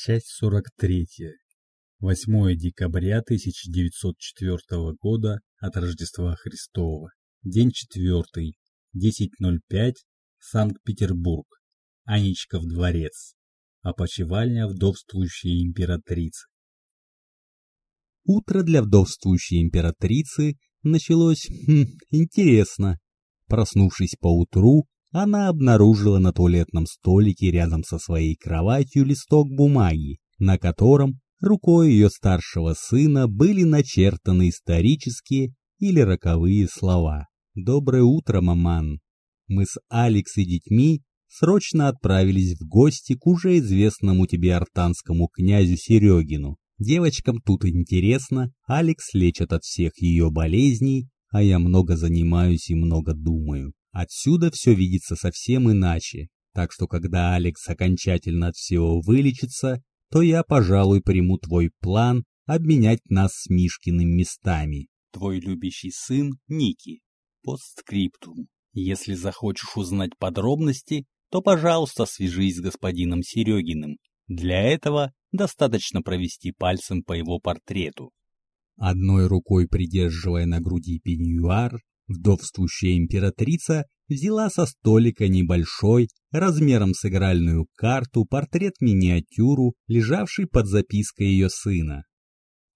Часть 43. 8 декабря 1904 года от Рождества Христова. День 4. 10.05. Санкт-Петербург. Анечков дворец. Опочивальня вдовствующей императрицы. Утро для вдовствующей императрицы началось хм, интересно. Проснувшись поутру, она обнаружила на туалетном столике рядом со своей кроватью листок бумаги, на котором рукой ее старшего сына были начертаны исторические или роковые слова. «Доброе утро, маман!» Мы с Алекс и детьми срочно отправились в гости к уже известному тебе артанскому князю Серегину. Девочкам тут интересно, Алекс лечит от всех ее болезней, а я много занимаюсь и много думаю. Отсюда все видится совсем иначе, так что когда Алекс окончательно от всего вылечится, то я, пожалуй, приму твой план обменять нас с Мишкиным местами. Твой любящий сын Ники. Постскриптум. Если захочешь узнать подробности, то, пожалуйста, свяжись с господином Серегиным. Для этого достаточно провести пальцем по его портрету. Одной рукой придерживая на груди пеньюар, Вдовствующая императрица взяла со столика небольшой, размером с игральную карту, портрет-миниатюру, лежавший под запиской ее сына.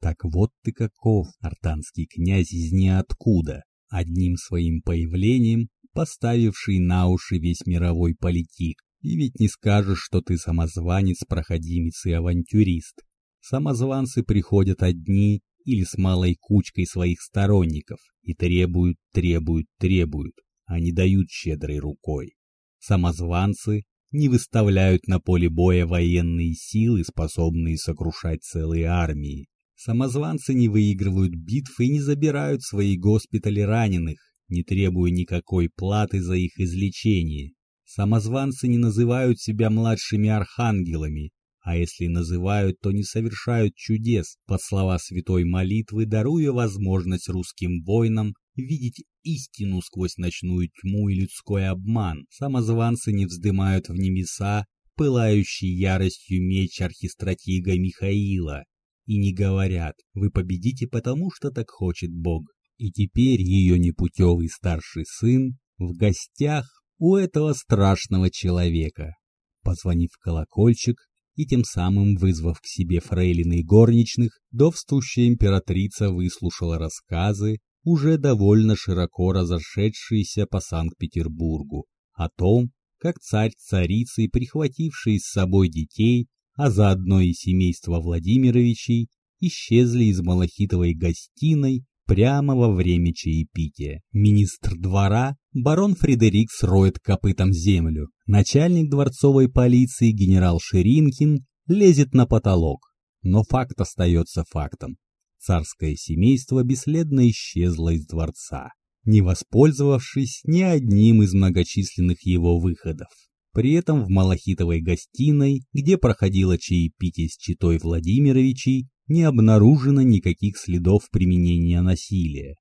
Так вот ты каков, артанский князь из ниоткуда, одним своим появлением поставивший на уши весь мировой политик. И ведь не скажешь, что ты самозванец, проходимец и авантюрист. Самозванцы приходят одни или с малой кучкой своих сторонников и требуют, требуют, требуют, а не дают щедрой рукой. Самозванцы не выставляют на поле боя военные силы, способные сокрушать целые армии. Самозванцы не выигрывают битв и не забирают свои госпитали раненых, не требуя никакой платы за их излечение. Самозванцы не называют себя младшими архангелами, а если называют, то не совершают чудес, под слова святой молитвы, даруя возможность русским воинам видеть истину сквозь ночную тьму и людской обман. Самозванцы не вздымают в небеса пылающий яростью меч архистратига Михаила и не говорят «Вы победите, потому что так хочет Бог». И теперь ее непутевый старший сын в гостях у этого страшного человека. Позвонив в колокольчик, и тем самым вызвав к себе фрейлины и горничных, довствующая императрица выслушала рассказы, уже довольно широко разошедшиеся по Санкт-Петербургу, о том, как царь-царицы, прихватившие с собой детей, а заодно и семейство Владимировичей, исчезли из малахитовой гостиной прямо во время чаепития. Министр двора, барон Фредерик роет копытом землю. Начальник дворцовой полиции генерал Ширинкин лезет на потолок. Но факт остается фактом. Царское семейство бесследно исчезло из дворца, не воспользовавшись ни одним из многочисленных его выходов. При этом в Малахитовой гостиной, где проходило чаепитие с читой Владимировичей, не обнаружено никаких следов применения насилия.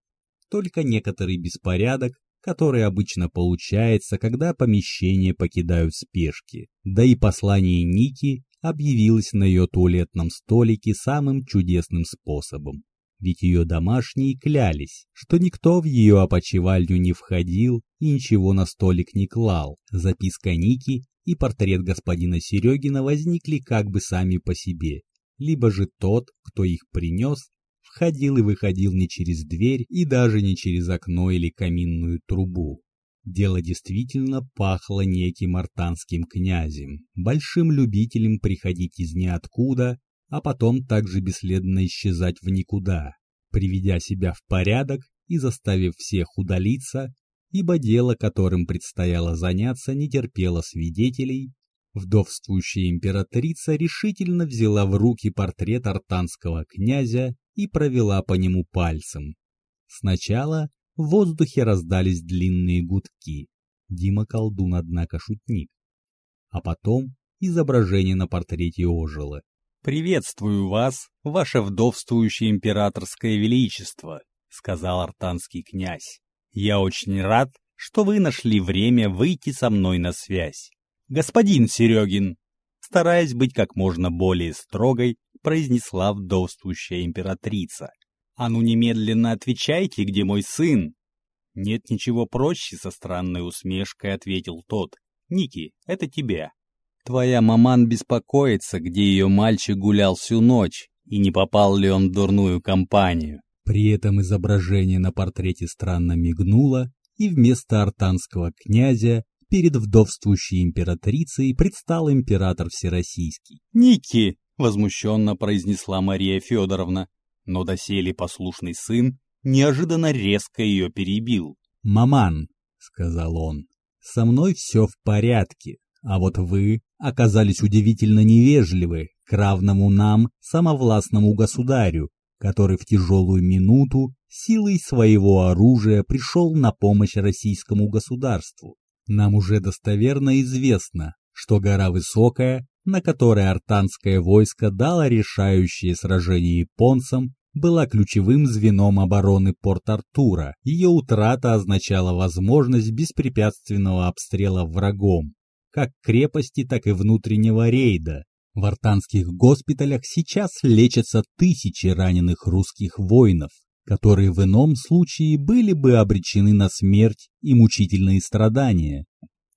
Только некоторый беспорядок, который обычно получается, когда помещение покидают спешки. Да и послание Ники объявилось на ее туалетном столике самым чудесным способом. Ведь ее домашние клялись, что никто в ее опочивальню не входил и ничего на столик не клал. Записка Ники и портрет господина Серегина возникли как бы сами по себе, либо же тот, кто их принес, входил и выходил не через дверь и даже не через окно или каминную трубу. Дело действительно пахло неким артанским князем, большим любителем приходить из ниоткуда, а потом также бесследно исчезать в никуда, приведя себя в порядок и заставив всех удалиться, ибо дело, которым предстояло заняться, не терпело свидетелей Вдовствующая императрица решительно взяла в руки портрет артанского князя и провела по нему пальцем. Сначала в воздухе раздались длинные гудки. Дима колдун, однако, шутник. А потом изображение на портрете ожило. «Приветствую вас, ваше вдовствующее императорское величество», — сказал артанский князь. «Я очень рад, что вы нашли время выйти со мной на связь господин Серегин. стараясь быть как можно более строгой, произнесла вдовствующая императрица. «А ну немедленно отвечайте, где мой сын!» «Нет ничего проще», — со странной усмешкой ответил тот. «Ники, это тебе. Твоя маман беспокоится, где ее мальчик гулял всю ночь, и не попал ли он в дурную компанию». При этом изображение на портрете странно мигнуло, и вместо артанского князя перед вдовствующей императрицей предстал император Всероссийский. «Ники!» — возмущенно произнесла Мария Федоровна, но доселе послушный сын неожиданно резко ее перебил. «Маман», — сказал он, — «со мной все в порядке, а вот вы оказались удивительно невежливы к равному нам самовластному государю, который в тяжелую минуту силой своего оружия пришел на помощь российскому государству. Нам уже достоверно известно, что гора высокая, на которой артанское войско дало решающее сражение японцам, была ключевым звеном обороны Порт-Артура. Ее утрата означала возможность беспрепятственного обстрела врагом, как крепости, так и внутреннего рейда. В артанских госпиталях сейчас лечатся тысячи раненых русских воинов, которые в ином случае были бы обречены на смерть и мучительные страдания.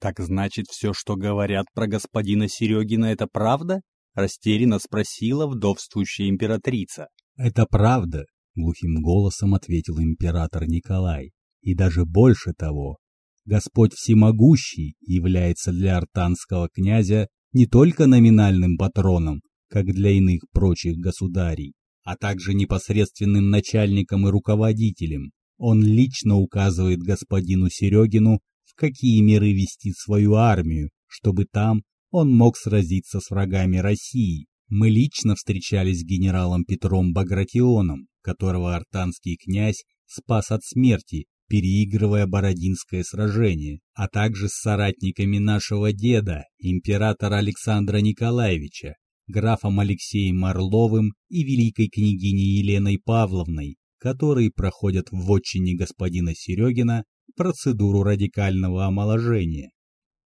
«Так значит, все, что говорят про господина Серегина, это правда?» — растерянно спросила вдовствующая императрица. «Это правда», — глухим голосом ответил император Николай. «И даже больше того, Господь Всемогущий является для артанского князя не только номинальным патроном, как для иных прочих государей, а также непосредственным начальником и руководителем. Он лично указывает господину Серегину, в какие миры вести свою армию, чтобы там он мог сразиться с врагами России. Мы лично встречались с генералом Петром Багратионом, которого артанский князь спас от смерти, переигрывая Бородинское сражение, а также с соратниками нашего деда, императора Александра Николаевича, графом Алексеем Орловым и великой княгиней Еленой Павловной, которые проходят в отчине господина Серегина процедуру радикального омоложения.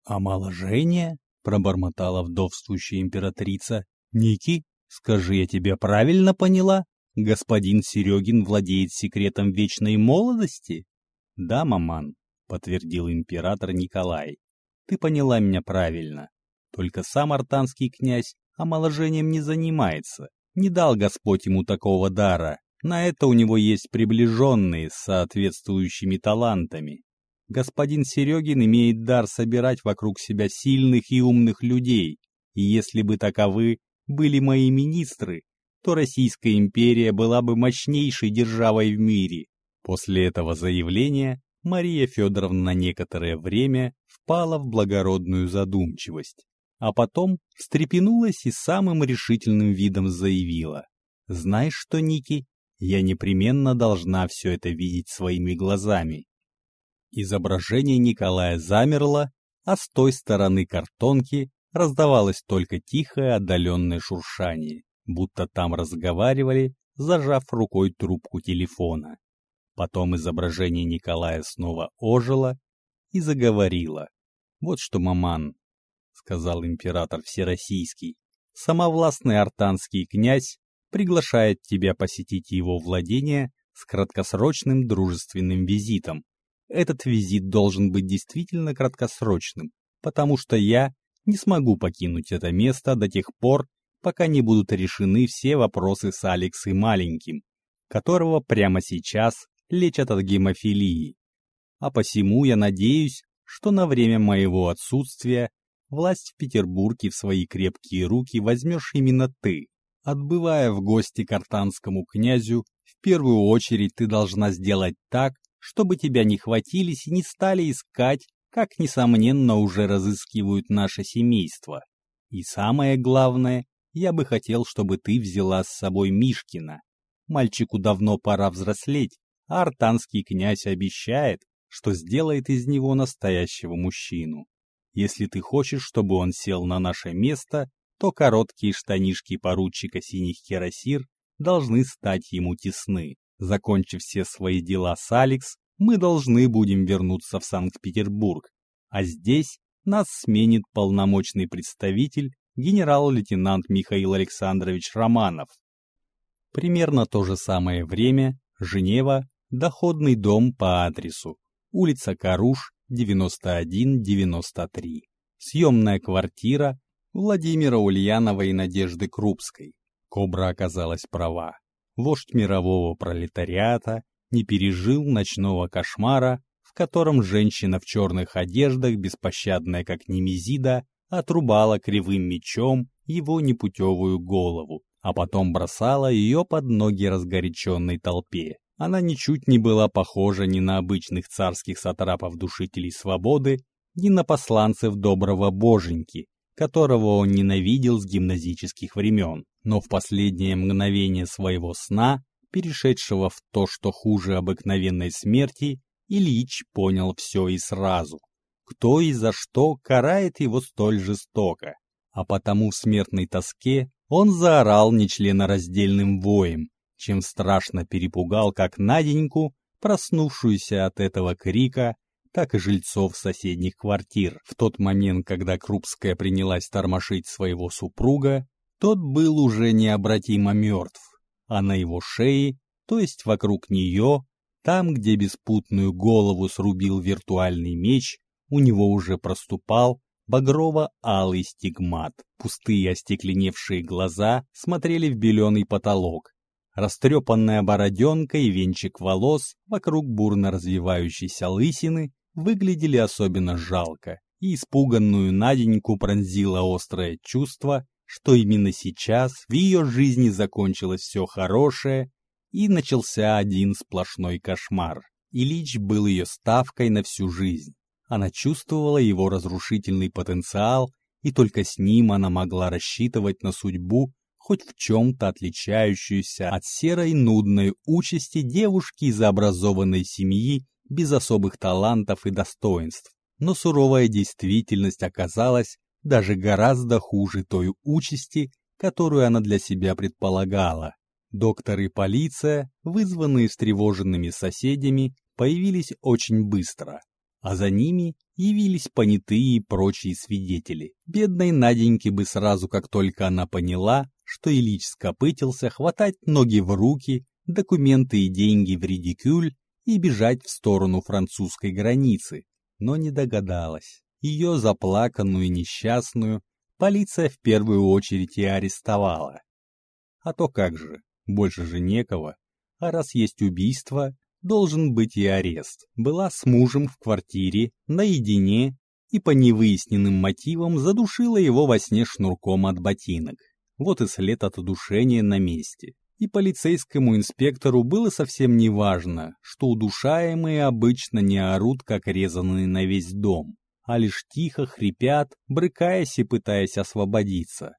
«Омоложение?» — пробормотала вдовствующая императрица. «Ники, скажи, я тебя правильно поняла? Господин Серегин владеет секретом вечной молодости?» «Да, маман», — подтвердил император Николай. «Ты поняла меня правильно. Только сам артанский князь омоложением не занимается. Не дал Господь ему такого дара. На это у него есть приближенные с соответствующими талантами. Господин Серегин имеет дар собирать вокруг себя сильных и умных людей, и если бы таковы были мои министры, то Российская империя была бы мощнейшей державой в мире. После этого заявления Мария Федоровна на некоторое время впала в благородную задумчивость, а потом встрепенулась и самым решительным видом заявила. «Знаешь что, Ники, я непременно должна все это видеть своими глазами». Изображение Николая замерло, а с той стороны картонки раздавалось только тихое отдаленное шуршание, будто там разговаривали, зажав рукой трубку телефона. Потом изображение Николая снова ожило и заговорило. «Вот что, маман», — сказал император Всероссийский, — «самовластный артанский князь приглашает тебя посетить его владение с краткосрочным дружественным визитом. Этот визит должен быть действительно краткосрочным, потому что я не смогу покинуть это место до тех пор, пока не будут решены все вопросы с Алексой Маленьким, которого прямо сейчас лечат от гемофилии. А посему я надеюсь, что на время моего отсутствия власть в Петербурге в свои крепкие руки возьмешь именно ты. Отбывая в гости к артанскому князю, в первую очередь ты должна сделать так, чтобы тебя не хватились и не стали искать, как, несомненно, уже разыскивают наше семейство. И самое главное, я бы хотел, чтобы ты взяла с собой Мишкина. Мальчику давно пора взрослеть, а артанский князь обещает, что сделает из него настоящего мужчину. Если ты хочешь, чтобы он сел на наше место, то короткие штанишки поручика синих кирасир должны стать ему тесны. Закончив все свои дела с Алекс, мы должны будем вернуться в Санкт-Петербург, а здесь нас сменит полномочный представитель генерал-лейтенант Михаил Александрович Романов. Примерно то же самое время Женева, доходный дом по адресу, улица Каруш, 91-93. Съемная квартира Владимира Ульянова и Надежды Крупской. Кобра оказалась права. Вождь мирового пролетариата не пережил ночного кошмара, в котором женщина в черных одеждах, беспощадная как Немезида, отрубала кривым мечом его непутевую голову, а потом бросала ее под ноги разгоряченной толпе. Она ничуть не была похожа ни на обычных царских сатрапов-душителей свободы, ни на посланцев доброго боженьки, которого он ненавидел с гимназических времен. Но в последнее мгновение своего сна, перешедшего в то, что хуже обыкновенной смерти, Ильич понял все и сразу. Кто и за что карает его столь жестоко. А потому в смертной тоске он заорал нечленораздельным воем, чем страшно перепугал как Наденьку, проснувшуюся от этого крика, так и жильцов соседних квартир. В тот момент, когда Крупская принялась тормошить своего супруга, тот был уже необратимо мертв, а на его шее, то есть вокруг нее, там, где беспутную голову срубил виртуальный меч, у него уже проступал багрово-алый стигмат. Пустые остекленевшие глаза смотрели в беленый потолок, Растрепанная бороденка и венчик волос вокруг бурно развивающейся лысины выглядели особенно жалко, и испуганную Наденьку пронзило острое чувство, что именно сейчас в ее жизни закончилось все хорошее, и начался один сплошной кошмар. Ильич был ее ставкой на всю жизнь. Она чувствовала его разрушительный потенциал, и только с ним она могла рассчитывать на судьбу, хоть в чем-то отличающуюся от серой нудной участи девушки из образованной семьи без особых талантов и достоинств. Но суровая действительность оказалась даже гораздо хуже той участи, которую она для себя предполагала. Доктор и полиция, вызванные встревоженными соседями, появились очень быстро, а за ними явились понятые и прочие свидетели. Бедной Наденьке бы сразу, как только она поняла, что Ильич скопытился хватать ноги в руки, документы и деньги в редикюль и бежать в сторону французской границы, но не догадалась. Ее заплаканную и несчастную полиция в первую очередь и арестовала. А то как же, больше же некого, а раз есть убийство, должен быть и арест. Была с мужем в квартире, наедине, и по невыясненным мотивам задушила его во сне шнурком от ботинок. Вот и след от удушения на месте. И полицейскому инспектору было совсем не важно, что удушаемые обычно не орут, как резанные на весь дом, а лишь тихо хрипят, брыкаясь и пытаясь освободиться.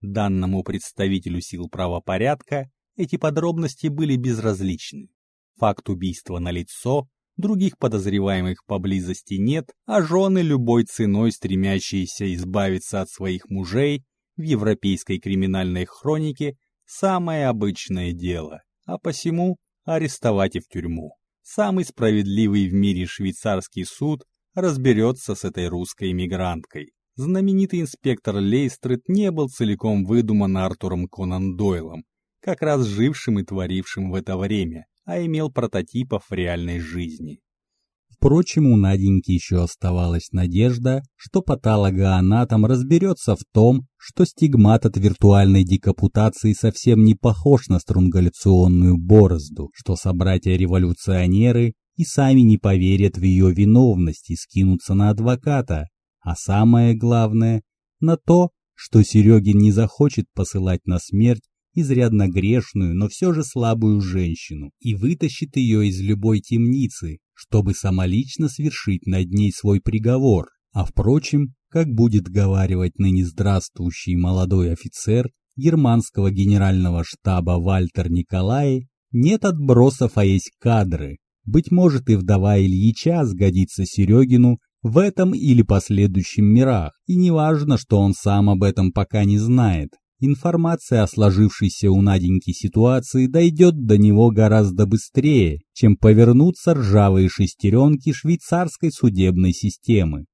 Данному представителю сил правопорядка эти подробности были безразличны. Факт убийства налицо, других подозреваемых поблизости нет, а жены любой ценой стремящиеся избавиться от своих мужей в европейской криминальной хронике самое обычное дело, а посему арестовать и в тюрьму. Самый справедливый в мире швейцарский суд разберется с этой русской эмигранткой. Знаменитый инспектор Лейстрет не был целиком выдуман Артуром Конан Дойлом, как раз жившим и творившим в это время, а имел прототипов в реальной жизни. Впрочем, у Наденьки еще оставалась надежда, что патологоанатом разберется в том, что стигмат от виртуальной декапутации совсем не похож на струнгаляционную борозду, что собратья-революционеры и сами не поверят в ее виновность и скинутся на адвоката, а самое главное – на то, что Серегин не захочет посылать на смерть изрядно грешную, но все же слабую женщину и вытащит ее из любой темницы, чтобы самолично свершить над ней свой приговор. А впрочем, как будет говаривать ныне здравствующий молодой офицер германского генерального штаба Вальтер Николай, нет отбросов, а есть кадры. Быть может и вдова Ильича сгодится Серегину в этом или последующем мирах, и неважно, что он сам об этом пока не знает. Информация о сложившейся у Наденьки ситуации дойдет до него гораздо быстрее, чем повернутся ржавые шестеренки швейцарской судебной системы.